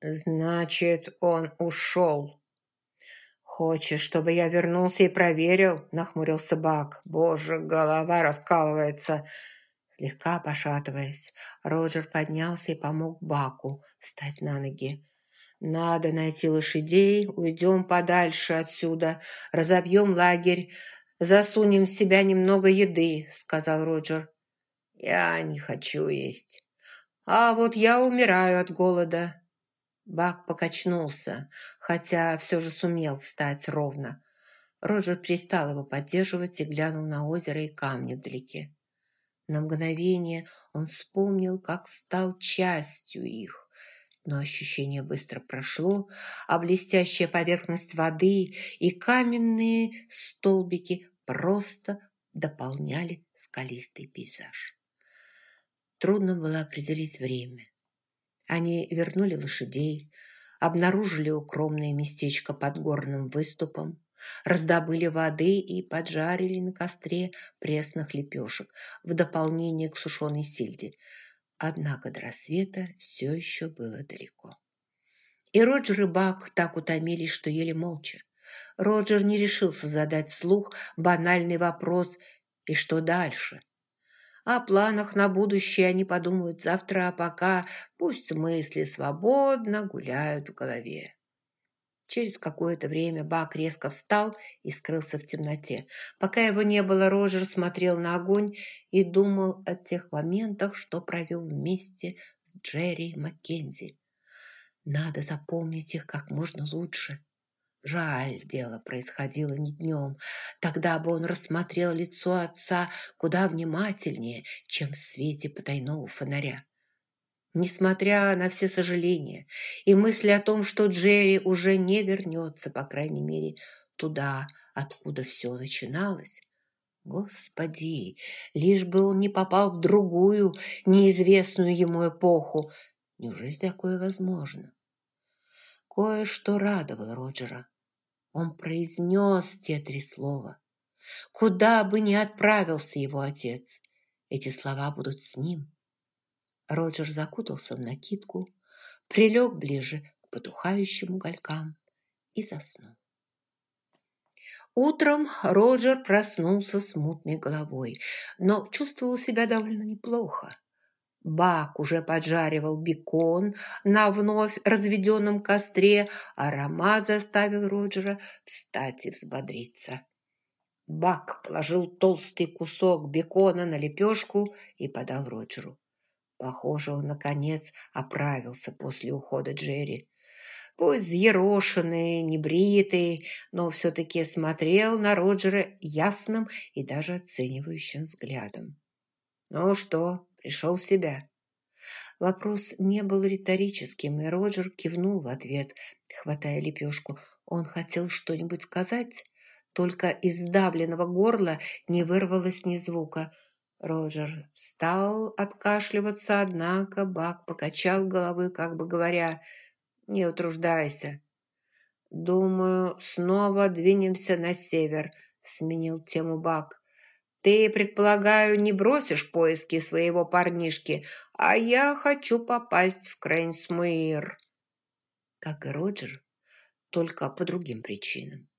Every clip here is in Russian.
«Значит, он ушел». «Хочешь, чтобы я вернулся и проверил?» – нахмурился Бак. «Боже, голова раскалывается!» Слегка пошатываясь, Роджер поднялся и помог Баку встать на ноги. «Надо найти лошадей, уйдем подальше отсюда, разобьем лагерь, засунем в себя немного еды», — сказал Роджер. «Я не хочу есть. А вот я умираю от голода». Бак покачнулся, хотя все же сумел встать ровно. Роджер перестал его поддерживать и глянул на озеро и камни вдалеке. На мгновение он вспомнил, как стал частью их, но ощущение быстро прошло, а блестящая поверхность воды и каменные столбики просто дополняли скалистый пейзаж. Трудно было определить время. Они вернули лошадей, обнаружили укромное местечко под горным выступом, раздобыли воды и поджарили на костре пресных лепешек в дополнение к сушеной сельди – Однако до рассвета все еще было далеко. И Роджер и Бак так утомились, что ели молча. Роджер не решился задать вслух банальный вопрос «И что дальше?». О планах на будущее они подумают завтра, а пока пусть мысли свободно гуляют в голове. Через какое-то время Бак резко встал и скрылся в темноте. Пока его не было, Роджер смотрел на огонь и думал о тех моментах, что провел вместе с Джерри Маккензи. Надо запомнить их как можно лучше. Жаль, дело происходило не днем. Тогда бы он рассмотрел лицо отца куда внимательнее, чем в свете потайного фонаря. Несмотря на все сожаления и мысли о том, что Джерри уже не вернется, по крайней мере, туда, откуда все начиналось, Господи, лишь бы он не попал в другую, неизвестную ему эпоху. Неужели такое возможно? Кое-что радовало Роджера. Он произнес те три слова. Куда бы ни отправился его отец, эти слова будут с ним. Роджер закутался в накидку, прилег ближе к потухающим уголькам и заснул. Утром Роджер проснулся с мутной головой, но чувствовал себя довольно неплохо. Бак уже поджаривал бекон на вновь разведенном костре. Аромат заставил Роджера встать и взбодриться. Бак положил толстый кусок бекона на лепешку и подал Роджеру. Похоже, он, наконец, оправился после ухода Джерри. Пусть взъерошенный, небритый, но все-таки смотрел на Роджера ясным и даже оценивающим взглядом. «Ну что, пришел в себя?» Вопрос не был риторическим, и Роджер кивнул в ответ, хватая лепешку. Он хотел что-нибудь сказать, только из сдавленного горла не вырвалось ни звука – Роджер стал откашливаться, однако Бак покачал головой, как бы говоря, «Не утруждайся». «Думаю, снова двинемся на север», — сменил тему Бак. «Ты, предполагаю, не бросишь поиски своего парнишки, а я хочу попасть в Крейнсмуир». Как и Роджер, только по другим причинам.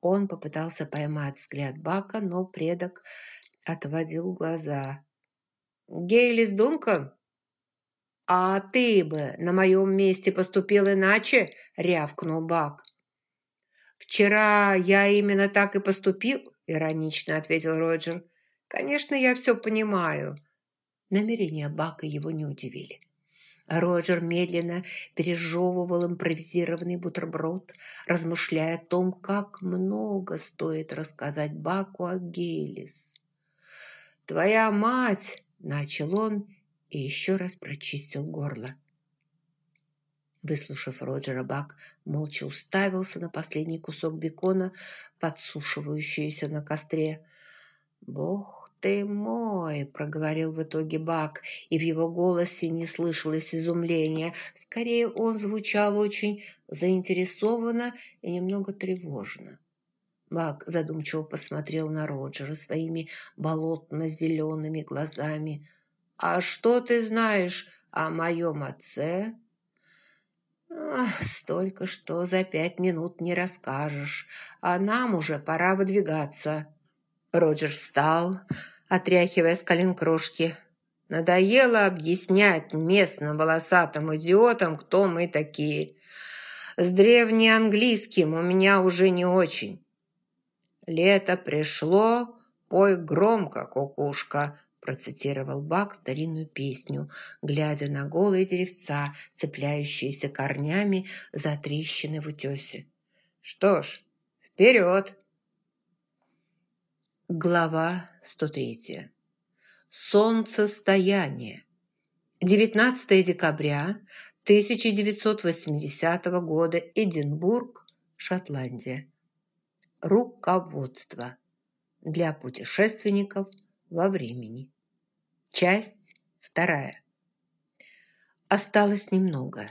Он попытался поймать взгляд Бака, но предок отводил глаза. «Гейлис Дункан? А ты бы на моем месте поступил иначе?» – рявкнул Бак. «Вчера я именно так и поступил», – иронично ответил Роджер. «Конечно, я все понимаю». Намерения Бака его не удивили. Роджер медленно пережевывал импровизированный бутерброд, размышляя о том, как много стоит рассказать Баку о Гейлис. «Твоя мать!» – начал он и еще раз прочистил горло. Выслушав Роджера, Бак молча уставился на последний кусок бекона, подсушивающийся на костре. «Бог ты мой!» – проговорил в итоге Бак, и в его голосе не слышалось изумления. Скорее, он звучал очень заинтересованно и немного тревожно. Бак задумчиво посмотрел на Роджера своими болотно-зелеными глазами. «А что ты знаешь о моем отце?» Ах, столько, что за пять минут не расскажешь, а нам уже пора выдвигаться. Роджер встал, отряхивая с колен крошки. Надоело объяснять местным волосатым идиотам, кто мы такие. С древнеанглийским у меня уже не очень. Лето пришло, пой громко, кукушка, процитировал Бак старинную песню, глядя на голые деревца, цепляющиеся корнями за трещины в утесе. «Что ж, вперед!» Глава 103. Солнцестояние. 19 декабря 1980 года. Эдинбург, Шотландия. Руководство для путешественников – во времени. Часть вторая. Осталось немного.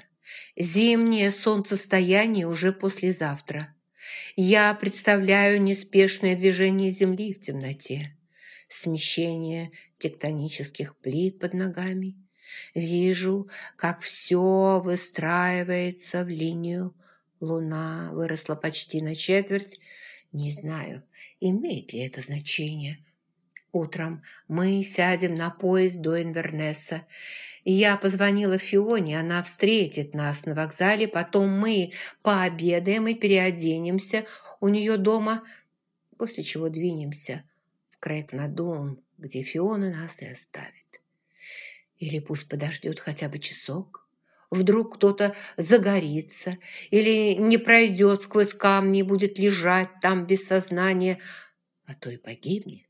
Зимнее солнцестояние уже послезавтра. Я представляю неспешное движение Земли в темноте, смещение тектонических плит под ногами. Вижу, как все выстраивается в линию. Луна выросла почти на четверть. Не знаю, имеет ли это значение – Утром мы сядем на поезд до Инвернесса. Я позвонила Фионе, она встретит нас на вокзале, потом мы пообедаем и переоденемся у нее дома, после чего двинемся в Крэкнадум, где Фиона нас и оставит. Или пусть подождет хотя бы часок. Вдруг кто-то загорится или не пройдет сквозь камни и будет лежать там без сознания, а то и погибнет.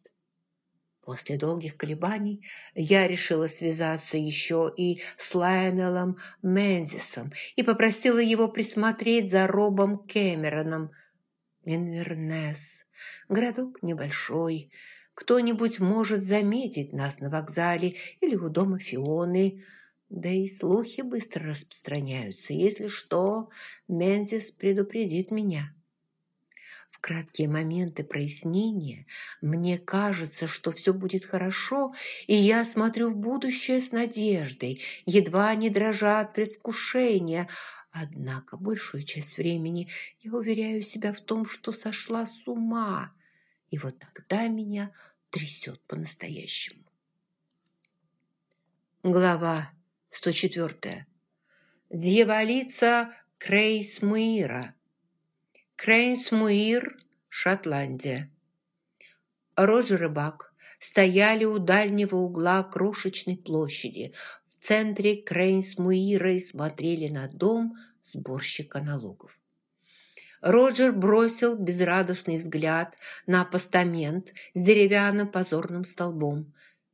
После долгих колебаний я решила связаться еще и с Лайонелом Мензисом и попросила его присмотреть за Робом Кэмероном. Инвернес, городок небольшой, кто-нибудь может заметить нас на вокзале или у дома Фионы. Да и слухи быстро распространяются. Если что, Мензис предупредит меня. Краткие моменты прояснения мне кажется, что все будет хорошо, и я смотрю в будущее с надеждой, едва не дрожа от предвкушения. Однако большую часть времени я уверяю себя в том, что сошла с ума, и вот тогда меня трясет по-настоящему. Глава 104. Дьяволица Крейсмуира. Крейнсмуир, Шотландия. Роджер и Бак стояли у дальнего угла крошечной площади в центре Крейнсмуира и смотрели на дом сборщика налогов. Роджер бросил безрадостный взгляд на постамент с деревянным позорным столбом.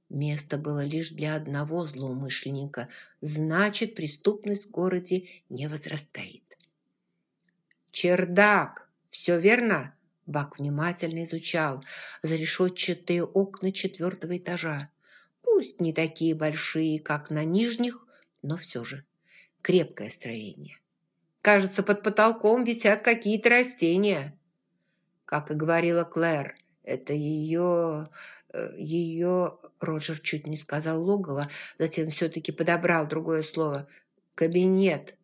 Место было лишь для одного злоумышленника, значит, преступность в городе не возрастает. «Чердак! Все верно?» Бак внимательно изучал зарешетчатые окна четвертого этажа. Пусть не такие большие, как на нижних, но все же крепкое строение. Кажется, под потолком висят какие-то растения. Как и говорила Клэр, это ее... Э, ее... Роджер чуть не сказал логово, затем все-таки подобрал другое слово. «Кабинет».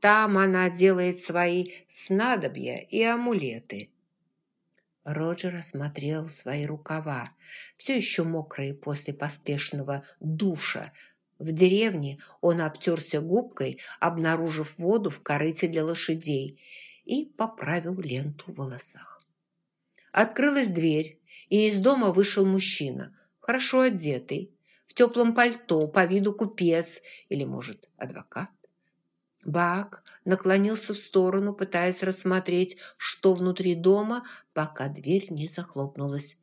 Там она делает свои снадобья и амулеты». Роджер осмотрел свои рукава, все еще мокрые после поспешного душа. В деревне он обтерся губкой, обнаружив воду в корыте для лошадей, и поправил ленту в волосах. Открылась дверь, и из дома вышел мужчина, хорошо одетый, в теплом пальто, по виду купец или, может, адвокат. Бак наклонился в сторону, пытаясь рассмотреть, что внутри дома, пока дверь не захлопнулась.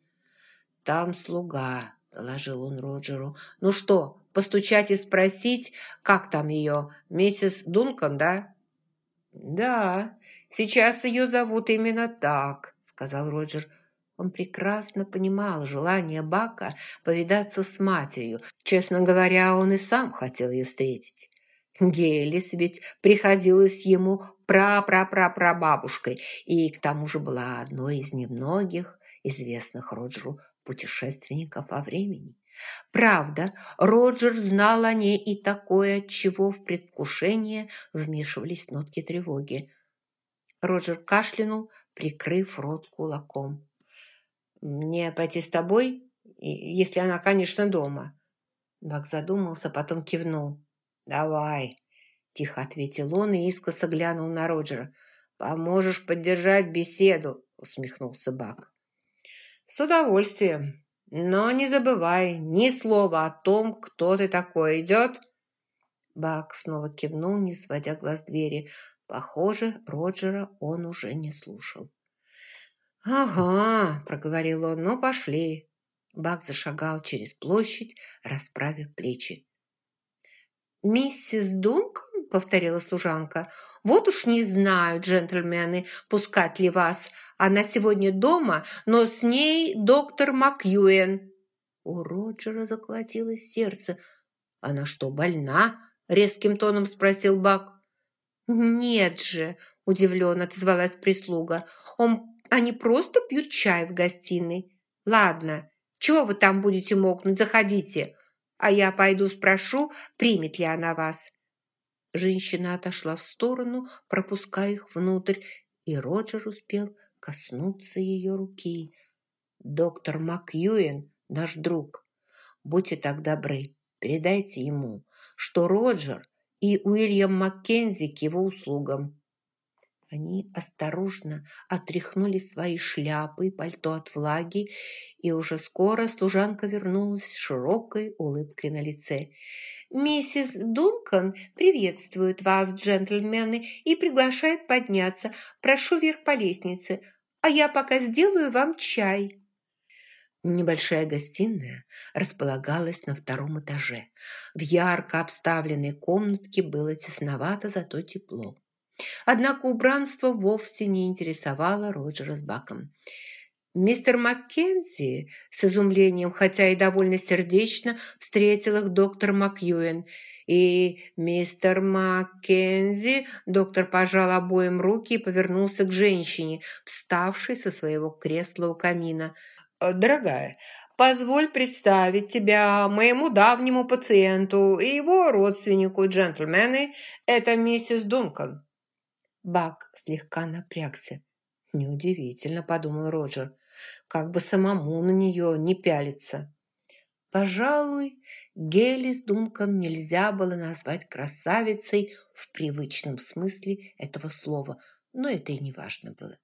«Там слуга», — доложил он Роджеру. «Ну что, постучать и спросить, как там ее? Миссис Дункан, да?» «Да, сейчас ее зовут именно так», — сказал Роджер. Он прекрасно понимал желание Бака повидаться с матерью. Честно говоря, он и сам хотел ее встретить. Гелис ведь приходилась ему пра-пра-пра-прабабушкой и к тому же была одной из немногих известных Роджеру путешественников во времени. Правда, Роджер знал о ней и такое, чего в предвкушение вмешивались нотки тревоги. Роджер кашлянул, прикрыв рот кулаком. «Мне пойти с тобой, если она, конечно, дома?» Бак задумался, потом кивнул. «Давай», – тихо ответил он и искоса глянул на Роджера. «Поможешь поддержать беседу», – усмехнулся Бак. «С удовольствием. Но не забывай ни слова о том, кто ты такой. Идет?» Бак снова кивнул, не сводя глаз двери. Похоже, Роджера он уже не слушал. «Ага», – проговорил он, – «ну пошли». Бак зашагал через площадь, расправив плечи. «Миссис Дункан?» – повторила служанка. «Вот уж не знаю, джентльмены, пускать ли вас. Она сегодня дома, но с ней доктор Макьюэн». У Роджера заколотилось сердце. «Она что, больна?» – резким тоном спросил Бак. «Нет же», – удивленно отозвалась прислуга. «Он, они просто пьют чай в гостиной. Ладно, чего вы там будете мокнуть? Заходите, а я пойду спрошу, примет ли она вас». Женщина отошла в сторону, пропуская их внутрь, и Роджер успел коснуться ее руки. «Доктор Макьюэн, наш друг, будьте так добры, передайте ему, что Роджер и Уильям Маккензи к его услугам. Они осторожно отряхнули свои шляпы и пальто от влаги, и уже скоро служанка вернулась с широкой улыбкой на лице. «Миссис Дункан приветствует вас, джентльмены, и приглашает подняться. Прошу вверх по лестнице, а я пока сделаю вам чай». Небольшая гостиная располагалась на втором этаже. В ярко обставленной комнатке было тесновато, зато тепло. Однако убранство вовсе не интересовало Роджера с Баком. Мистер Маккензи с изумлением, хотя и довольно сердечно, встретил их доктор Макьюэн. И мистер Маккензи, доктор пожал обоим руки и повернулся к женщине, вставшей со своего кресла у камина – Э, «Дорогая, позволь представить тебя моему давнему пациенту и его родственнику, джентльмены. Это миссис Дункан». Бак слегка напрягся. «Неудивительно», — подумал Роджер, «как бы самому на нее не пялиться». Пожалуй, Гелис Дункан нельзя было назвать красавицей в привычном смысле этого слова, но это и не важно было.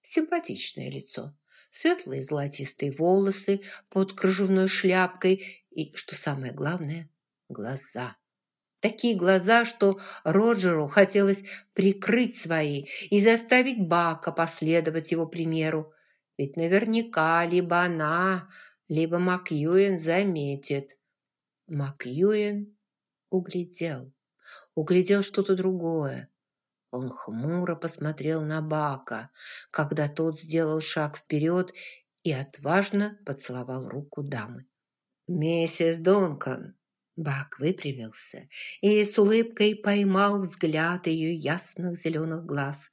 Симпатичное лицо, светлые золотистые волосы под кружевной шляпкой и, что самое главное, глаза. Такие глаза, что Роджеру хотелось прикрыть свои и заставить Бака последовать его примеру. Ведь наверняка либо она, либо Макьюэн заметит. Макьюэн углядел, углядел что-то другое. Он хмуро посмотрел на Бака, когда тот сделал шаг вперед и отважно поцеловал руку дамы. «Миссис Дункан!» Бак выпрямился и с улыбкой поймал взгляд ее ясных зеленых глаз.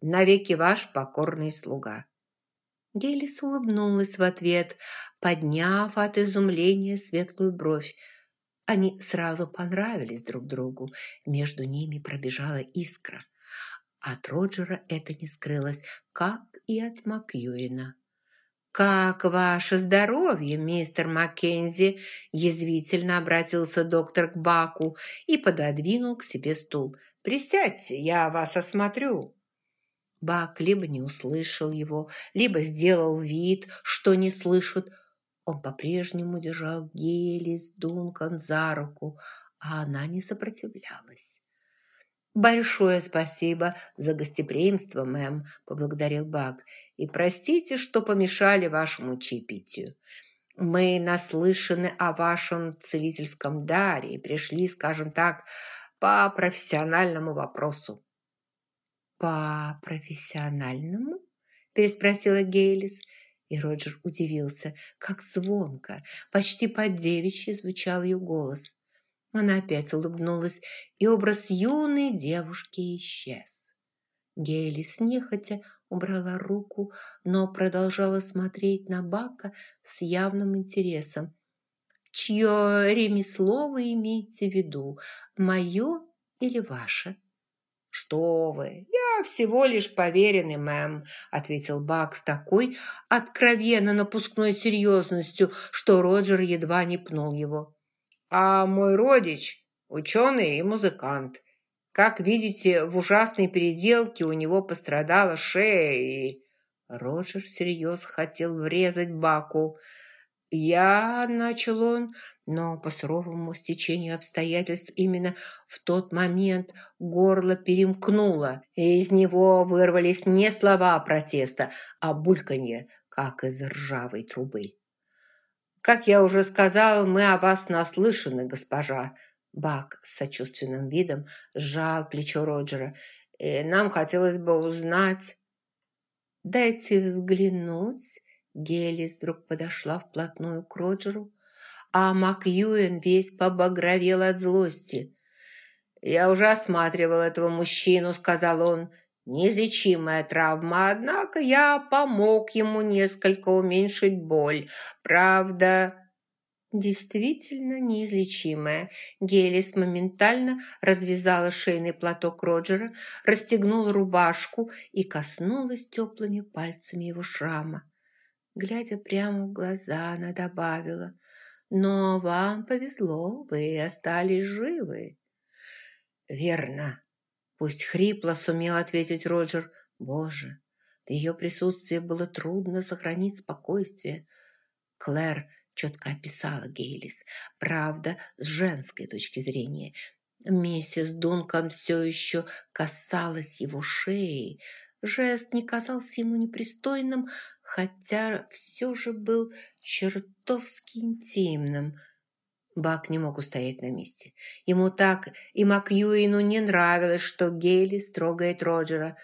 «Навеки ваш покорный слуга!» Гелис улыбнулась в ответ, подняв от изумления светлую бровь. Они сразу понравились друг другу, между ними пробежала искра. От Роджера это не скрылось, как и от Макьюина. «Как ваше здоровье, мистер Маккензи?» Язвительно обратился доктор к Баку и пододвинул к себе стул. «Присядьте, я вас осмотрю». Бак либо не услышал его, либо сделал вид, что не слышит. Он по-прежнему держал Гелис Дункан за руку, а она не сопротивлялась. «Большое спасибо за гостеприимство, мэм», – поблагодарил Бак. «И простите, что помешали вашему чаепитию. Мы наслышаны о вашем целительском даре и пришли, скажем так, по профессиональному вопросу». «По профессиональному?» – переспросила Гейлис. И Роджер удивился, как звонко, почти по-девичьи звучал ее голос. Она опять улыбнулась, и образ юной девушки исчез. Гейли нехотя убрала руку, но продолжала смотреть на Бака с явным интересом. Чье ремесло вы имеете в виду, мое или ваше?» «Что вы! Я всего лишь поверенный, мэм», – ответил Бак с такой откровенно напускной серьезностью, что Роджер едва не пнул его. «А мой родич – ученый и музыкант. Как видите, в ужасной переделке у него пострадала шея, и...» Роджер всерьез хотел врезать Баку – «Я...» – начал он, но по суровому стечению обстоятельств именно в тот момент горло перемкнуло, и из него вырвались не слова протеста, а бульканье, как из ржавой трубы. «Как я уже сказал, мы о вас наслышаны, госпожа». Бак с сочувственным видом сжал плечо Роджера. И «Нам хотелось бы узнать...» «Дайте взглянуть», Гелис вдруг подошла вплотную к Роджеру, а Макьюэн весь побагровел от злости. «Я уже осматривал этого мужчину», — сказал он. «Неизлечимая травма, однако я помог ему несколько уменьшить боль. Правда...» Действительно неизлечимая. Гелис моментально развязала шейный платок Роджера, расстегнула рубашку и коснулась теплыми пальцами его шрама. Глядя прямо в глаза, она добавила, «Но вам повезло, вы остались живы». «Верно», — пусть хрипло сумел ответить Роджер. «Боже, в ее присутствии было трудно сохранить спокойствие». Клэр четко описала Гейлис, правда, с женской точки зрения. Миссис Дункан все еще касалась его шеи, Жест не казался ему непристойным, хотя все же был чертовски интимным. Бак не мог устоять на месте. Ему так и Макьюину не нравилось, что Гейли строгает Роджера.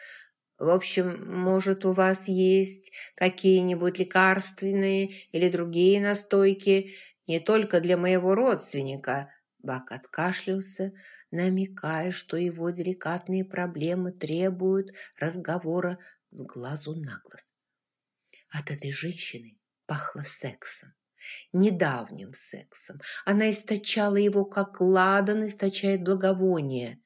В общем, может, у вас есть какие-нибудь лекарственные или другие настойки, не только для моего родственника. Бак откашлялся, намекая, что его деликатные проблемы требуют разговора с глазу на глаз. От этой женщины пахло сексом, недавним сексом. Она источала его, как ладан источает благовоние.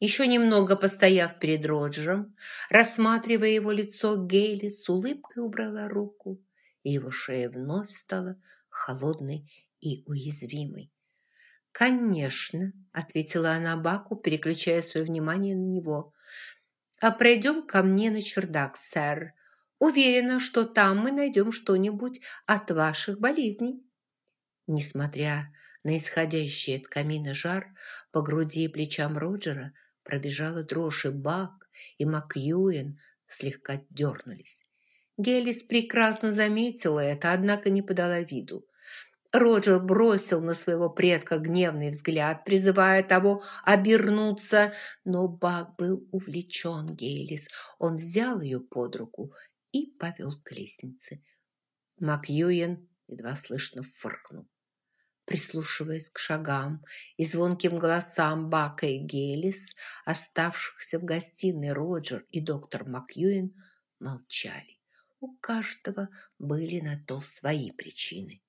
Еще немного постояв перед Роджером, рассматривая его лицо, Гейли с улыбкой убрала руку, и его шея вновь стала холодной и уязвимой. «Конечно», — ответила она Баку, переключая свое внимание на него. «А пройдем ко мне на чердак, сэр. Уверена, что там мы найдем что-нибудь от ваших болезней». Несмотря на исходящий от камина жар, по груди и плечам Роджера пробежала дрожь, и Бак, и Макьюэн слегка дернулись. Гелис прекрасно заметила это, однако не подала виду. Роджер бросил на своего предка гневный взгляд, призывая того обернуться, но Бак был увлечен Гейлис. Он взял ее под руку и повел к лестнице. Макьюен едва слышно фыркнул. Прислушиваясь к шагам и звонким голосам Бака и Гейлис, оставшихся в гостиной Роджер и доктор Макьюен молчали. У каждого были на то свои причины.